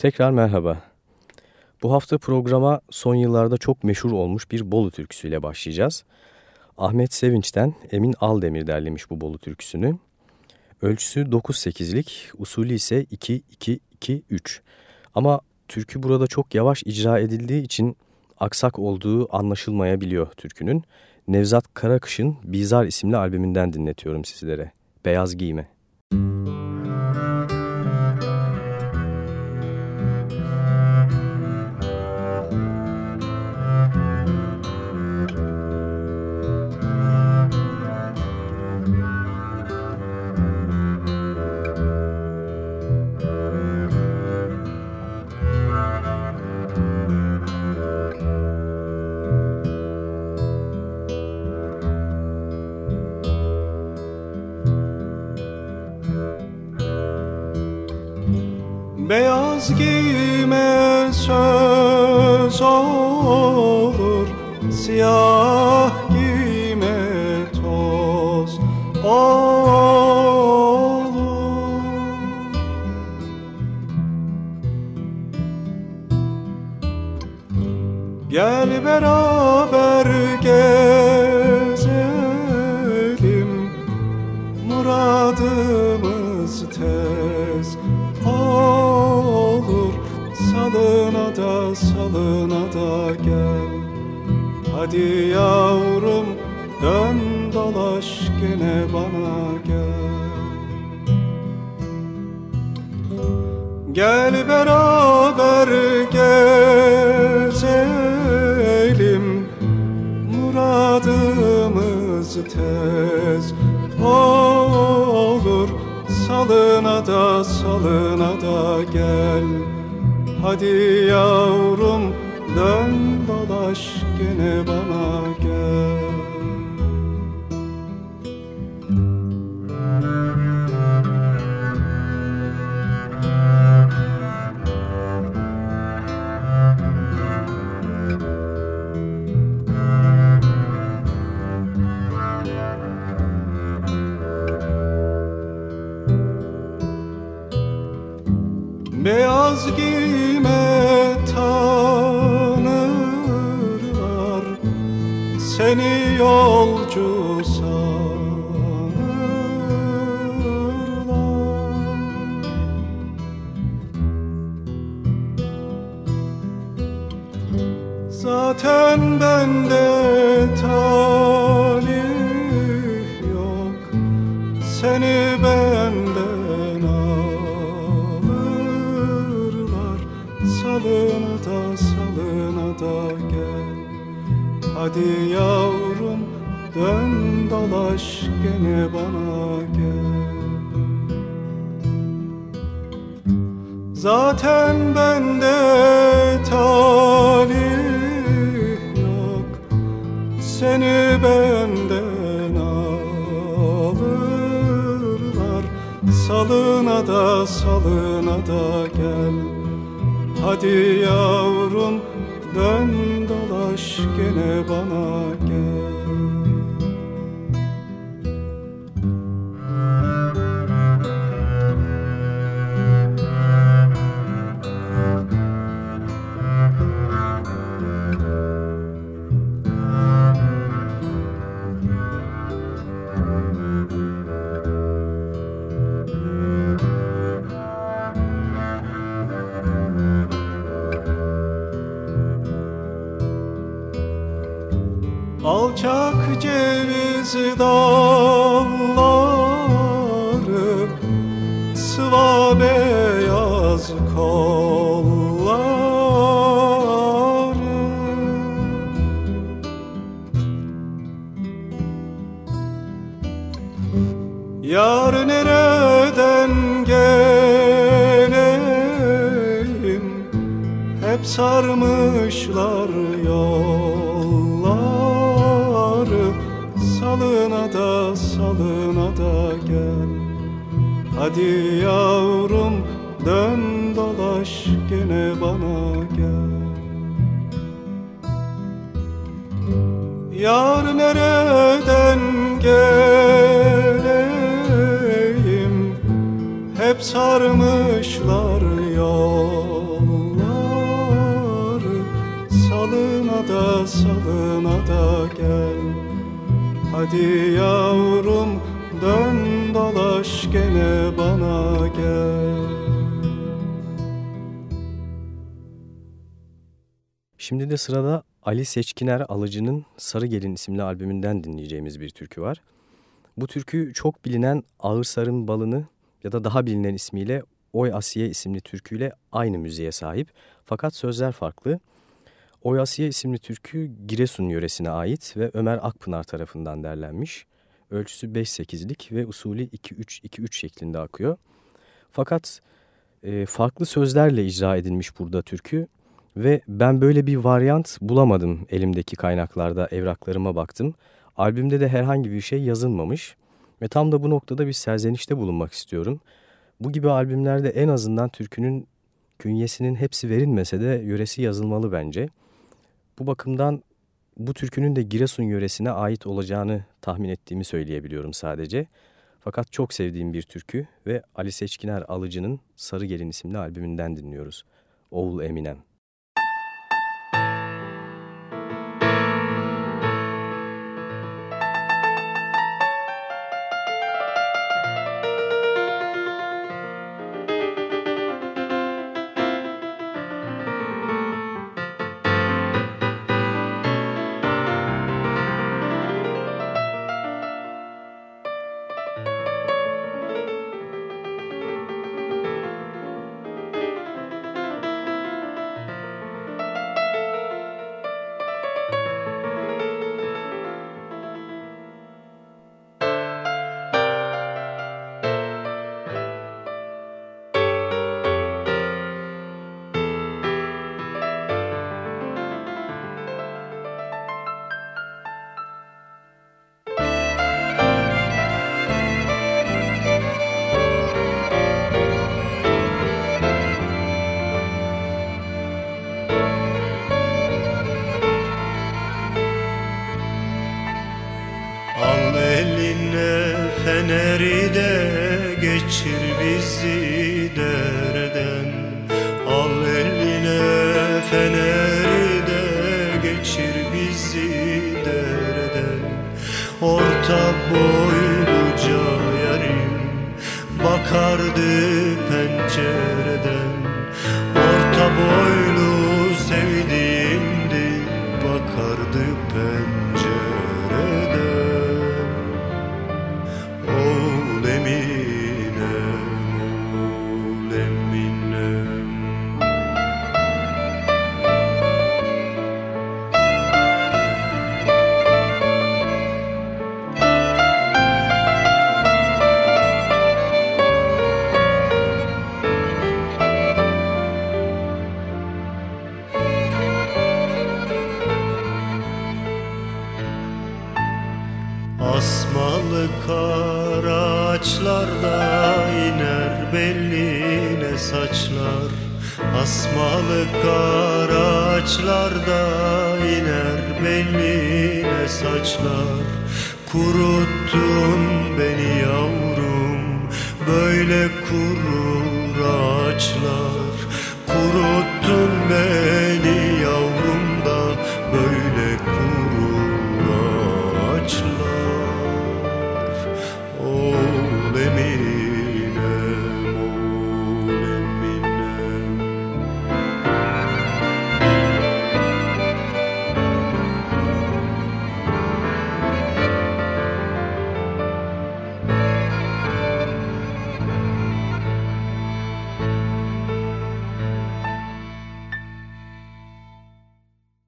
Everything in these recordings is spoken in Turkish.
Tekrar merhaba. Bu hafta programa son yıllarda çok meşhur olmuş bir Bolu türküsüyle başlayacağız. Ahmet Sevinç'ten Emin Aldemir derlemiş bu Bolu türküsünü. Ölçüsü 9-8'lik, usulü ise 2-2-2-3. Ama türkü burada çok yavaş icra edildiği için aksak olduğu anlaşılmayabiliyor türkünün. Nevzat Karakış'ın Bizar isimli albümünden dinletiyorum sizlere. Beyaz Giyme. Da salına da gel. Hadi yavrum dön dolaş gene bana gel. Gel beraber gezelim Muradımız tez olur. Salına da salına da gel Hadi yavrum dön dolaş gene bana Hadi yavrum dön dolaş gene bana gel. Zaten bende talih yok Seni benden alırlar. Salına da salına da gel. Hadi yavrum dön gene bana gel Salına da salına da gel. Hadi yavrum dön dolaş gene bana gel. Yar nereden geleyim? Hep sarmışlar yollar Salına da salına da gel. Hadi yavrum dön dolaş gene bana gel Şimdi de sırada Ali Seçkiner Alıcı'nın Sarı Gelin isimli albümünden dinleyeceğimiz bir türkü var. Bu türkü çok bilinen Ağır Sarın Balını ya da daha bilinen ismiyle Oy Asiye isimli türküyle aynı müziğe sahip fakat sözler farklı. Oy Asiye isimli türkü Giresun yöresine ait ve Ömer Akpınar tarafından derlenmiş. Ölçüsü 5-8'lik ve usulü 2-3-2-3 şeklinde akıyor. Fakat e, farklı sözlerle icra edilmiş burada türkü ve ben böyle bir varyant bulamadım elimdeki kaynaklarda evraklarıma baktım. Albümde de herhangi bir şey yazılmamış ve tam da bu noktada bir serzenişte bulunmak istiyorum. Bu gibi albümlerde en azından türkünün künyesinin hepsi verilmese de yöresi yazılmalı bence. Bu bakımdan bu türkünün de Giresun yöresine ait olacağını tahmin ettiğimi söyleyebiliyorum sadece. Fakat çok sevdiğim bir türkü ve Ali Seçkiner Alıcı'nın Sarı Gelin isimli albümünden dinliyoruz. Oğul Eminem. Asmalı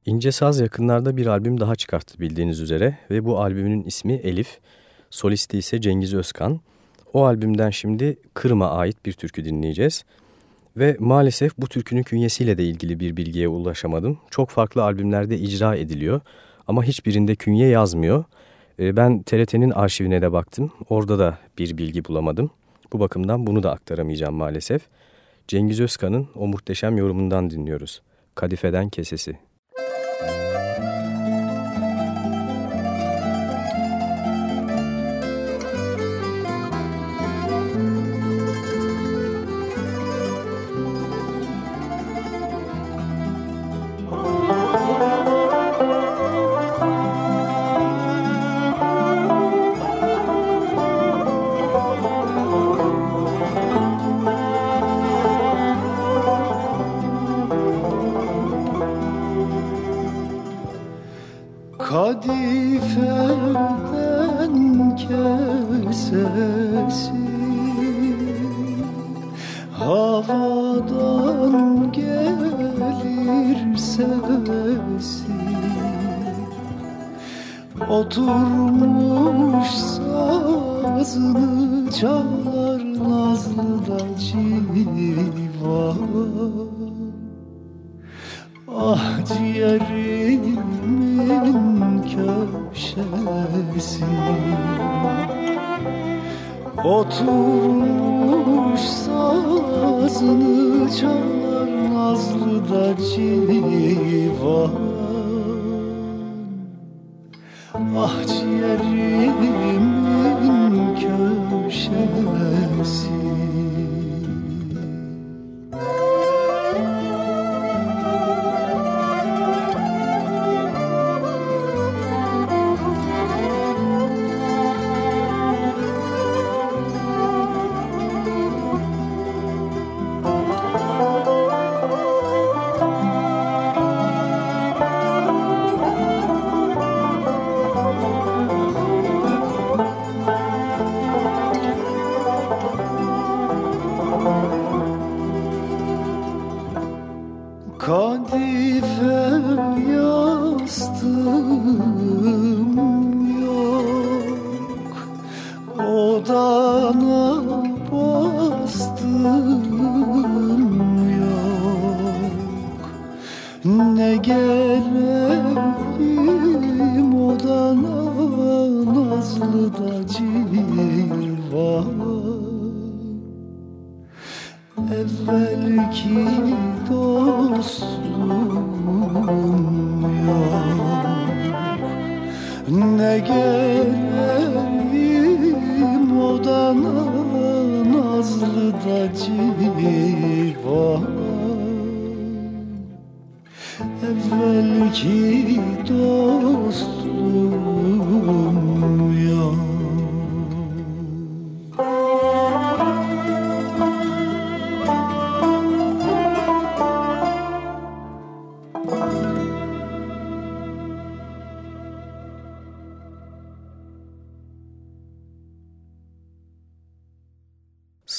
İnce Saz yakınlarda bir albüm daha çıkarttı bildiğiniz üzere ve bu albümün ismi Elif, solisti ise Cengiz Özkan. O albümden şimdi Kırım'a ait bir türkü dinleyeceğiz. Ve maalesef bu türkünün künyesiyle de ilgili bir bilgiye ulaşamadım. Çok farklı albümlerde icra ediliyor ama hiçbirinde künye yazmıyor. Ee, ben TRT'nin arşivine de baktım. Orada da bir bilgi bulamadım. Bu bakımdan bunu da aktaramayacağım maalesef. Cengiz Özkan'ın o muhteşem yorumundan dinliyoruz. Kadifeden Kesesi. Ah ciğerimin köşesi. Oturmuş sazını çalar nazlı da civan. Ah ciğerimin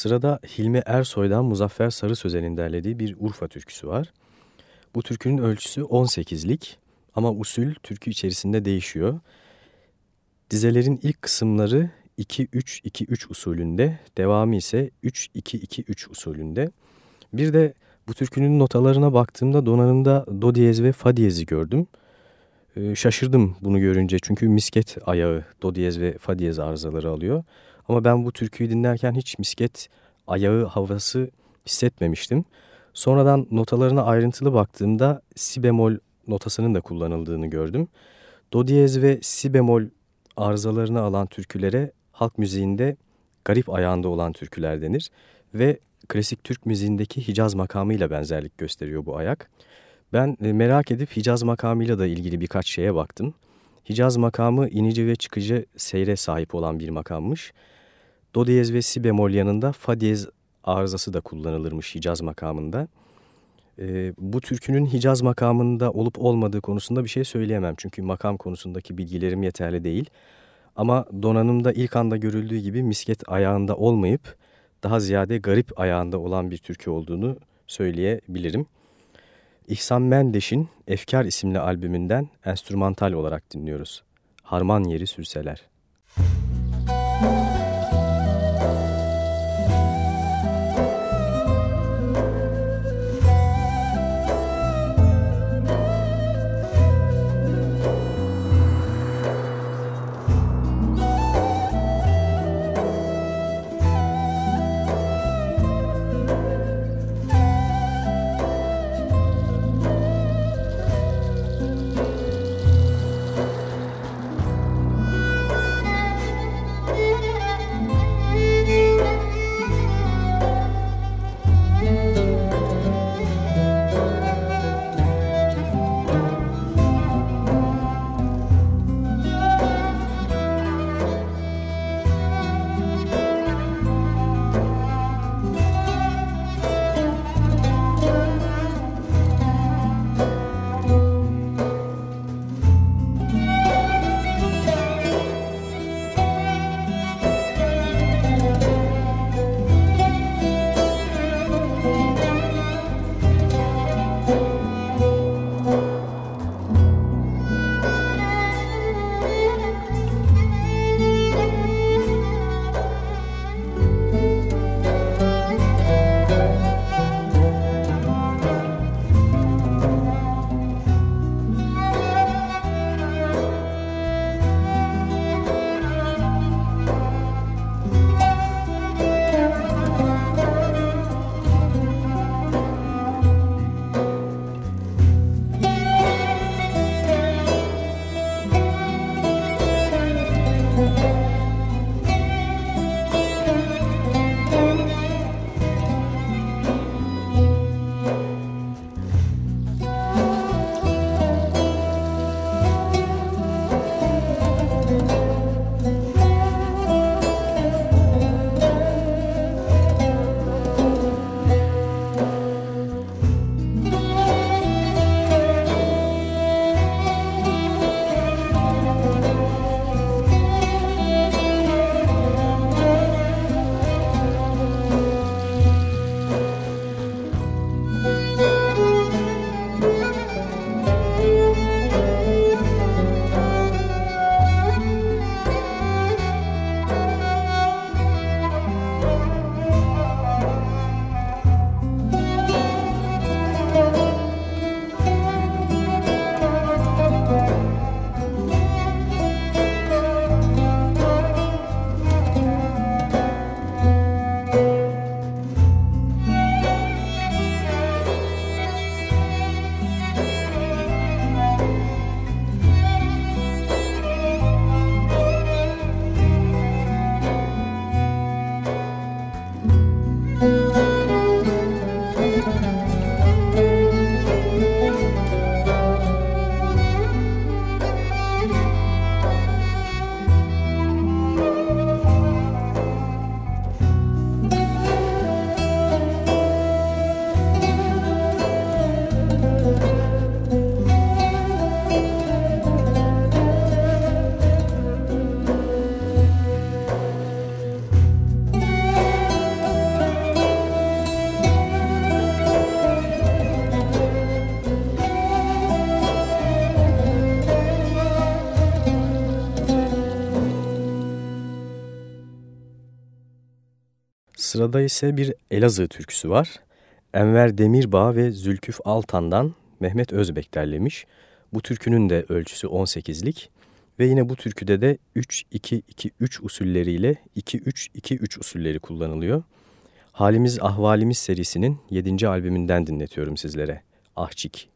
Sırada Hilmi Ersoy'dan Muzaffer Sarı Sözen'in derlediği bir Urfa türküsü var. Bu türkünün ölçüsü 18'lik ama usul türkü içerisinde değişiyor. Dizelerin ilk kısımları 2-3-2-3 usulünde, devamı ise 3-2-2-3 usulünde. Bir de bu türkünün notalarına baktığımda donanımda do diyez ve fa diyezi gördüm. Ee, şaşırdım bunu görünce çünkü misket ayağı do diyez ve fa diyez arızaları alıyor. Ama ben bu türküyü dinlerken hiç misket ayağı havası hissetmemiştim. Sonradan notalarına ayrıntılı baktığımda si bemol notasının da kullanıldığını gördüm. Do diyez ve si bemol arızalarını alan türkülere halk müziğinde garip ayağında olan türküler denir ve klasik Türk müziğindeki Hicaz makamıyla benzerlik gösteriyor bu ayak. Ben e, merak edip Hicaz makamıyla da ilgili birkaç şeye baktım. Hicaz makamı inici ve çıkıcı seyre sahip olan bir makammış. Do diyez ve si bemol yanında fa diyez arızası da kullanılırmış Hicaz makamında. E, bu türkünün Hicaz makamında olup olmadığı konusunda bir şey söyleyemem. Çünkü makam konusundaki bilgilerim yeterli değil. Ama donanımda ilk anda görüldüğü gibi misket ayağında olmayıp daha ziyade garip ayağında olan bir türkü olduğunu söyleyebilirim. İhsan Mendeş'in Efkar isimli albümünden enstrümantal olarak dinliyoruz. Harman yeri sürseler. Sırada ise bir Elazığ türküsü var. Enver Demirbağ ve Zülküf Altan'dan Mehmet Özbek derlemiş. Bu türkünün de ölçüsü 18'lik ve yine bu türküde de 3-2-2-3 usulleriyle 2-3-2-3 usulleri kullanılıyor. Halimiz Ahvalimiz serisinin 7. albümünden dinletiyorum sizlere. Ahçik.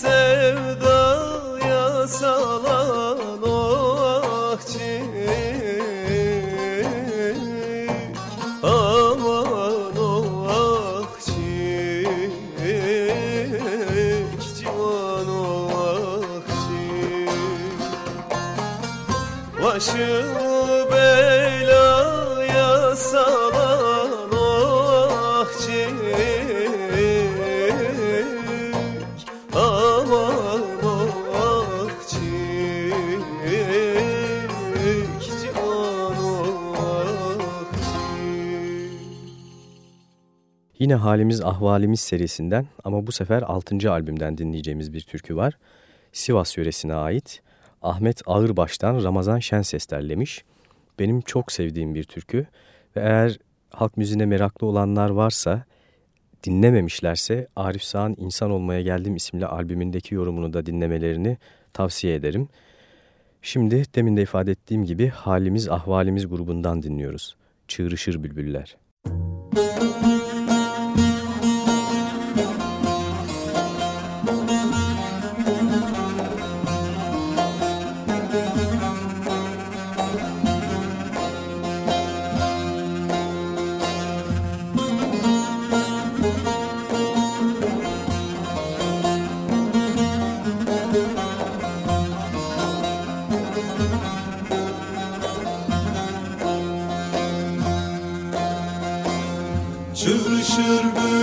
Sevdaya salan Yine Halimiz Ahvalimiz serisinden ama bu sefer 6. albümden dinleyeceğimiz bir türkü var. Sivas yöresine ait Ahmet Ağırbaş'tan Ramazan Şenses derlemiş. Benim çok sevdiğim bir türkü ve eğer halk müziğine meraklı olanlar varsa dinlememişlerse Arif Sağ'ın İnsan Olmaya Geldim isimli albümündeki yorumunu da dinlemelerini tavsiye ederim. Şimdi demin de ifade ettiğim gibi Halimiz Ahvalimiz grubundan dinliyoruz. Çığrışır Bülbüller. Müzik taşır büyük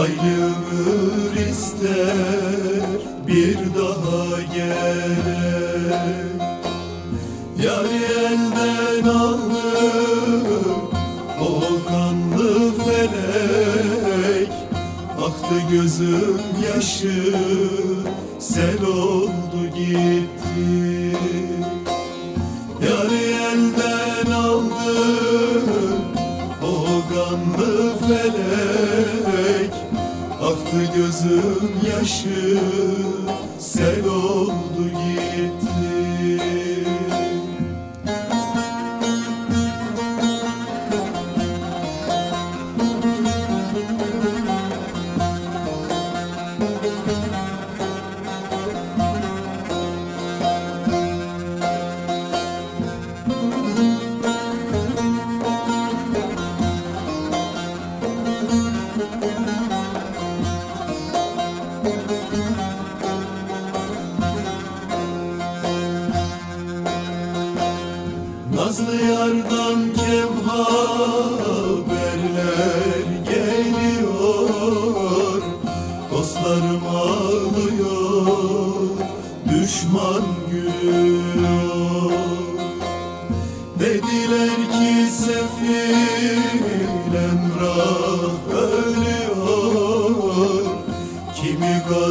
Hayli ömür ister bir daha gel. Yari elden aldım o kanlı felek. Aktı gözüm yaşı sel oldu gitti gözün yaşı sel oldu gibi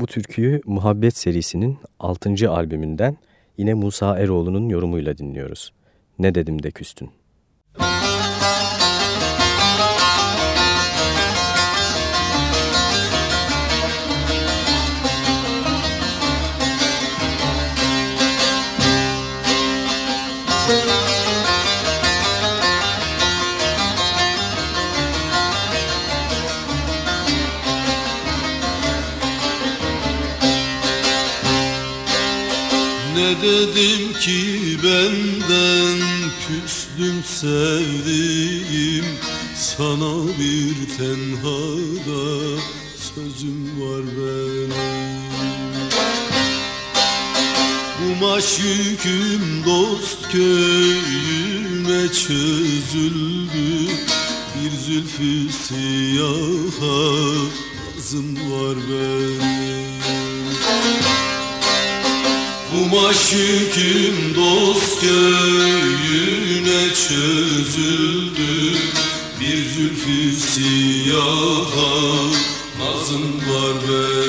Bu türküyü Muhabbet serisinin 6. albümünden yine Musa Eroğlu'nun yorumuyla dinliyoruz. Ne dedim de küstün. Ne dedim ki benden? Küstüm sevdiğim. Sana bir tenhada sözüm var benim. Kumaş yüküm dost köyüme çözüldü. Bir zülfü siyaha lazım var benim Kumaş yüküm dost göğüne çözüldü. Bir zülfü siyaha nazım var benim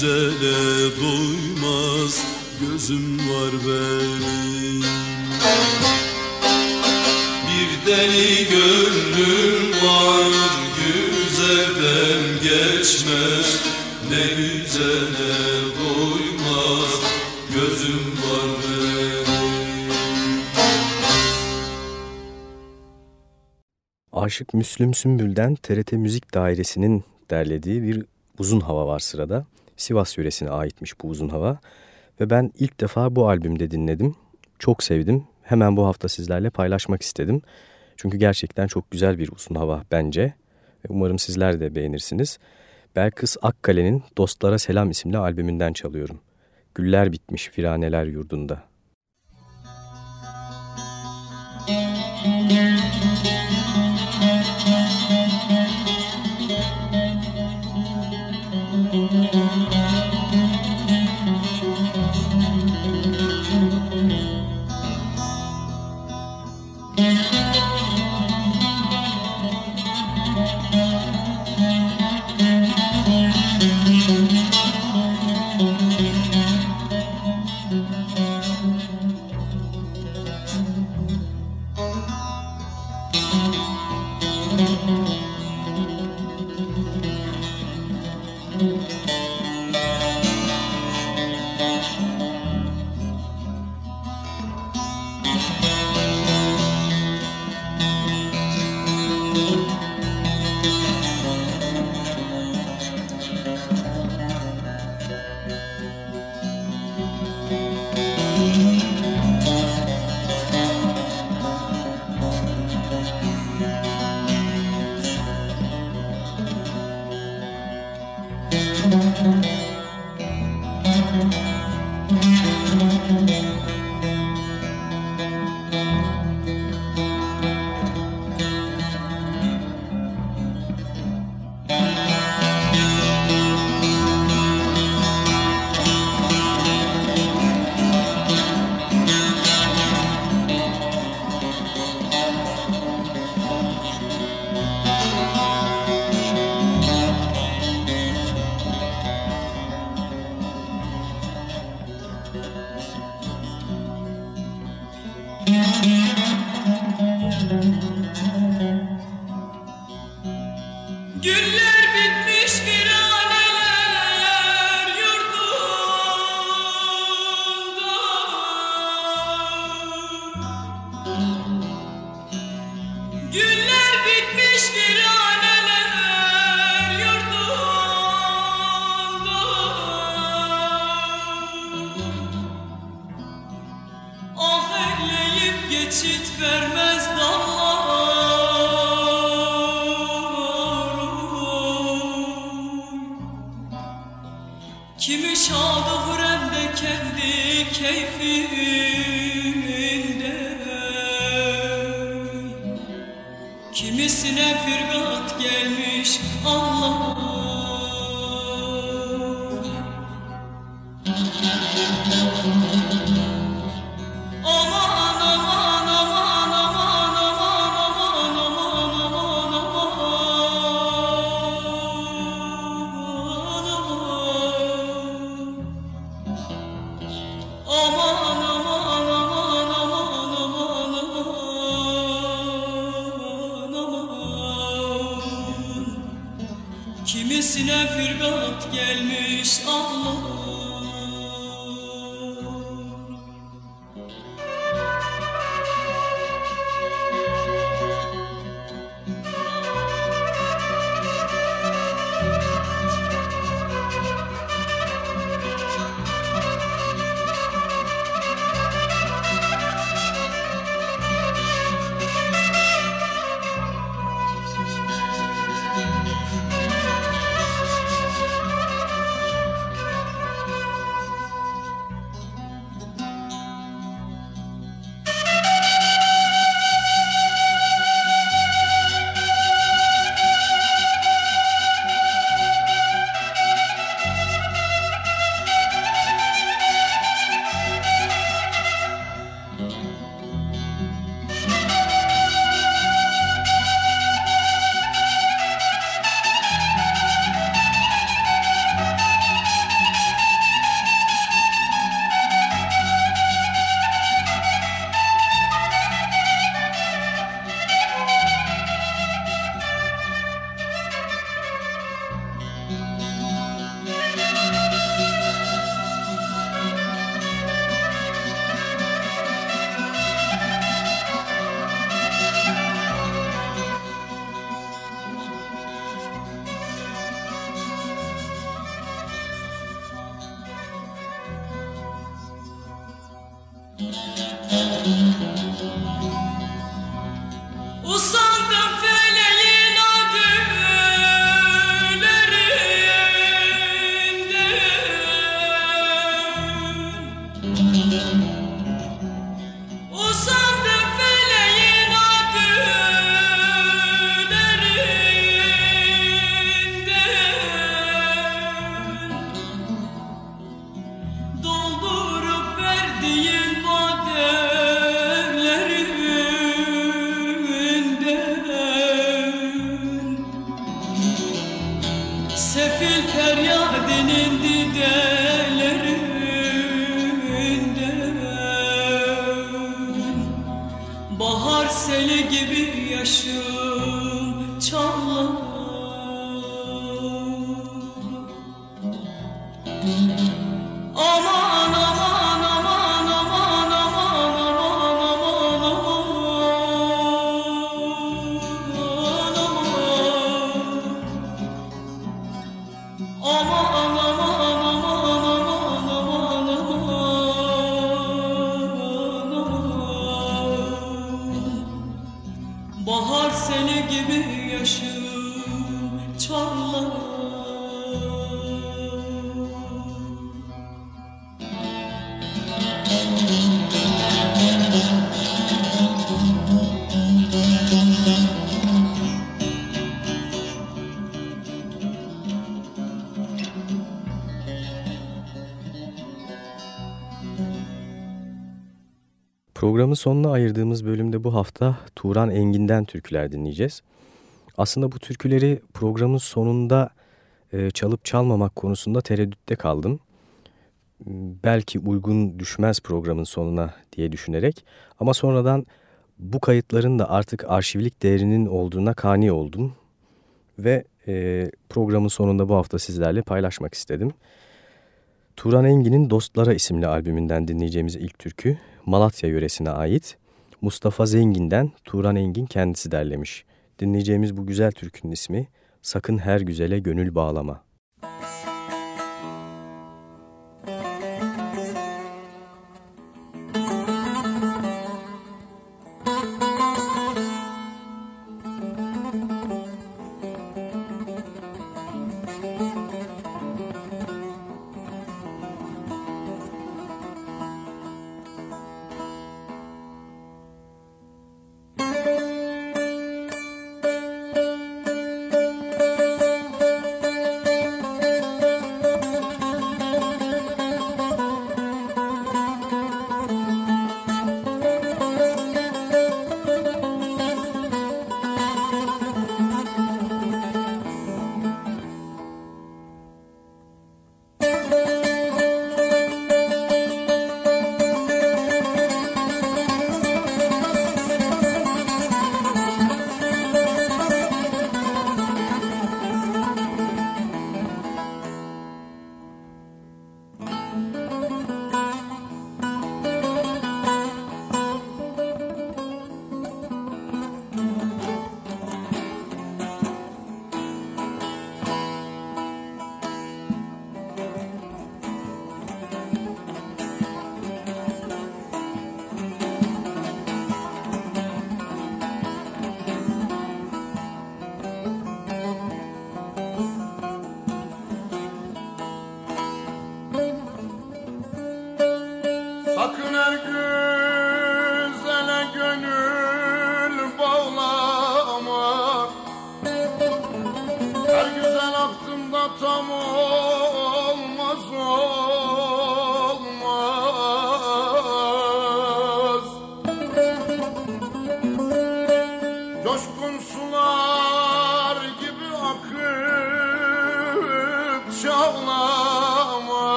güzele doymaz gözüm var benim. Bir deli gönlüm var güzelden geçmez. Ne güzele doymaz gözüm var benim. Aşık Müslüm Sümbül'den TRT Müzik Dairesi'nin derlediği bir uzun hava var sırada. Sivas yöresine aitmiş bu uzun hava. Ve ben ilk defa bu albümde dinledim. Çok sevdim hemen bu hafta sizlerle paylaşmak istedim. Çünkü gerçekten çok güzel bir uzun hava bence. Umarım sizler de beğenirsiniz. Belkıs Akkale'nin Dostlara Selam isimli albümünden çalıyorum. Güller bitmiş viraneler yurdunda. Müzik Kimisine firgat gelmiş Programın sonuna ayırdığımız bölümde bu hafta Turan Engin'den türküler dinleyeceğiz. Aslında bu türküleri programın sonunda e, çalıp çalmamak konusunda tereddütte kaldım. Belki uygun düşmez programın sonuna diye düşünerek ama sonradan bu kayıtların da artık arşivlik değerinin olduğuna kani oldum ve e, programın sonunda bu hafta sizlerle paylaşmak istedim. Turan Engin'in Dostlara isimli albümünden dinleyeceğimiz ilk türkü Malatya yöresine ait. Mustafa Zengin'den Turan Engin kendisi derlemiş. Dinleyeceğimiz bu güzel türkünün ismi Sakın Her Güzele Gönül Bağlama. hal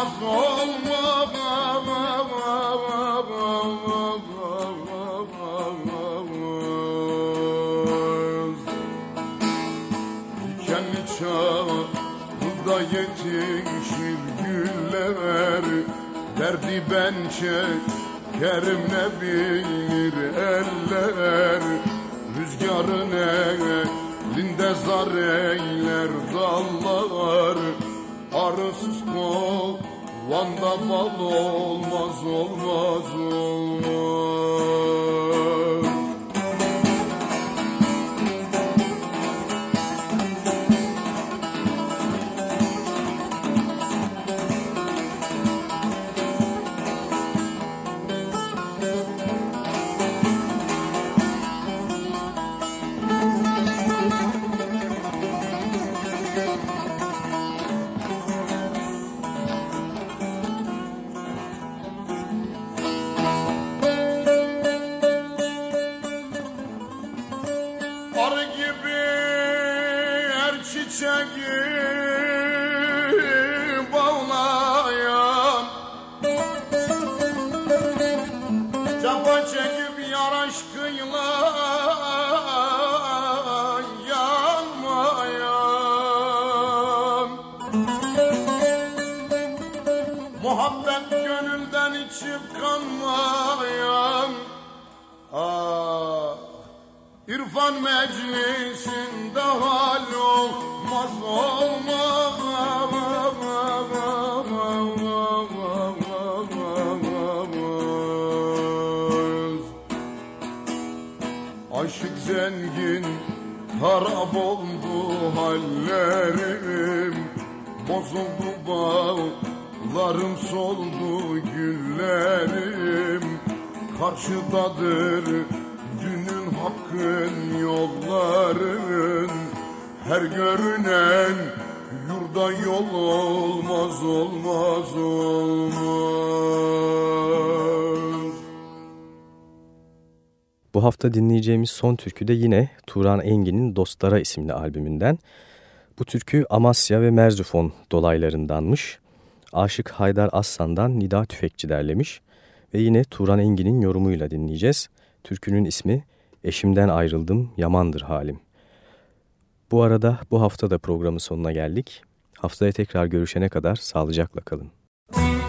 olmaz olmaz. Dikenli çağda yetişir Derdi ben çekerim ne bilir eller Rüzgarın elinde zar eyler dallar. Arısız kovanda bal olmaz olmaz olmaz gönülden içip kanmayan Ah İrfan meclisinde hal olmaz olmaz. Aşık zengin harap oldu hallerim Bozuldu bağlarım soldu güllerim Karşıdadır dünün hakkın yolların Her görünen yurda yol olmaz olmaz olmaz Bu hafta dinleyeceğimiz son türkü de yine Turan Engin'in Dostlara isimli albümünden. Bu türkü Amasya ve Merzifon dolaylarındanmış. Aşık Haydar Aslan'dan Nida Tüfekçi derlemiş ve yine Turan Engin'in yorumuyla dinleyeceğiz. Türkünün ismi Eşimden Ayrıldım Yamandır Halim. Bu arada bu hafta da programın sonuna geldik. Haftaya tekrar görüşene kadar sağlıcakla kalın. Eşimden